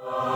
Oh.